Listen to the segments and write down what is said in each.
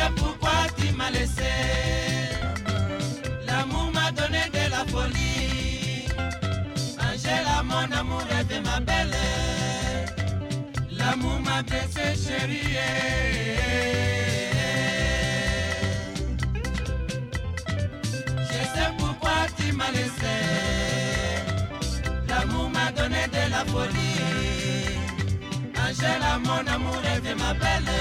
sais pourquoi tu m'as laissé. L'amour m'a donné de la folie. Angela, mon amour était ma belle. L'amour m'a blessé, chérie. Je sais pourquoi tu m'as laissé. L'amour m'a donné de la folie. Angela, mon amour était ma belle.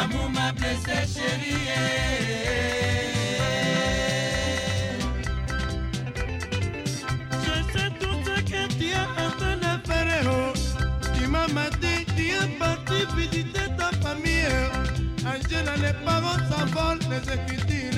L'amour m'a blessé, chérie. Je sais tout ce que tu as en train de faire. Oh. Tu m'as maté, tu es parti visiter ta famille. Un jeune, les parents s'envolent, les écritures.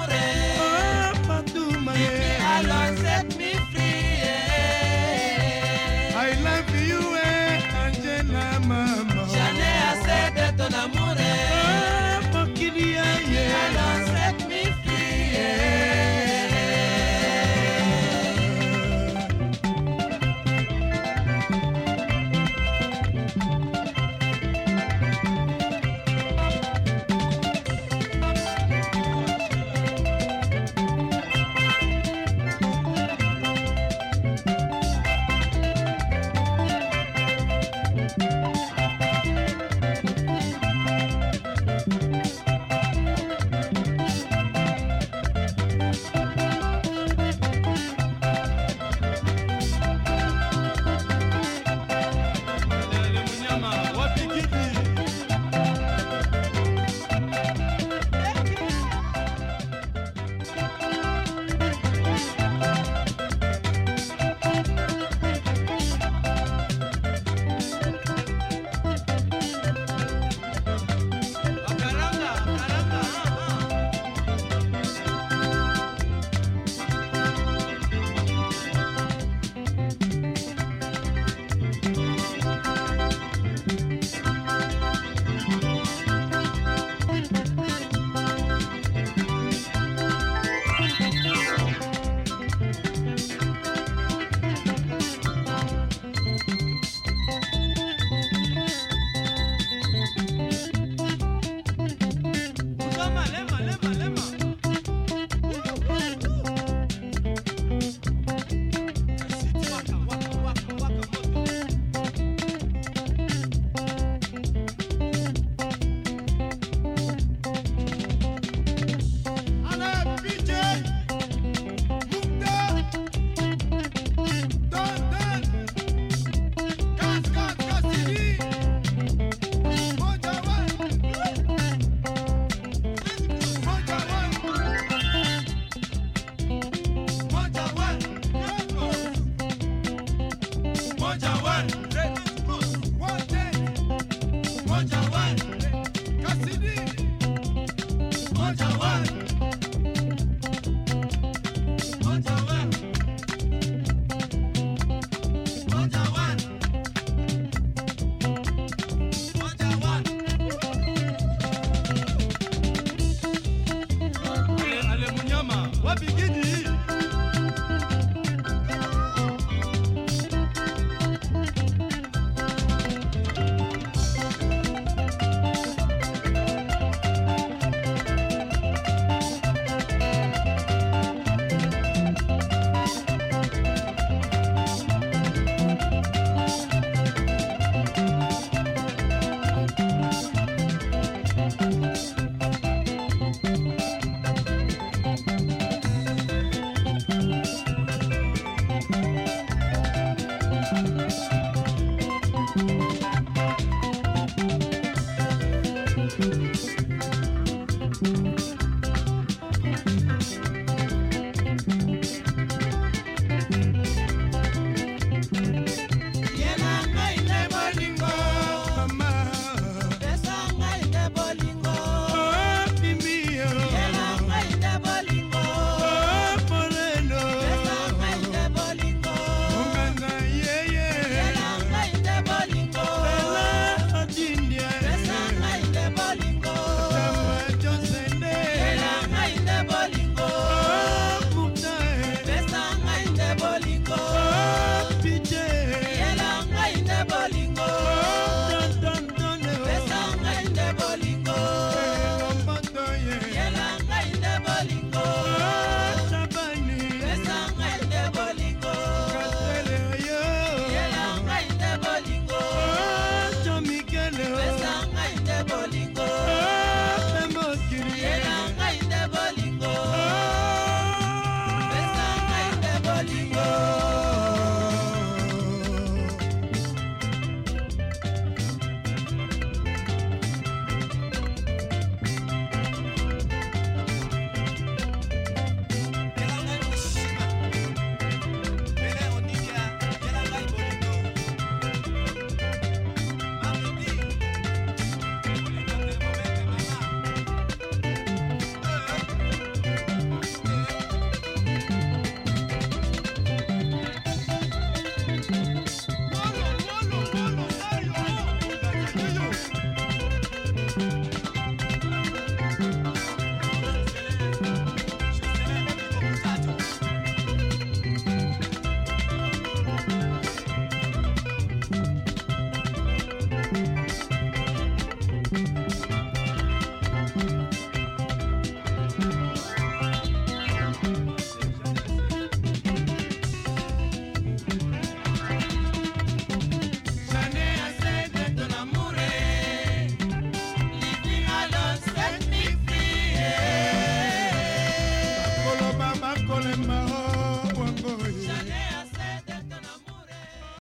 Mm-hmm.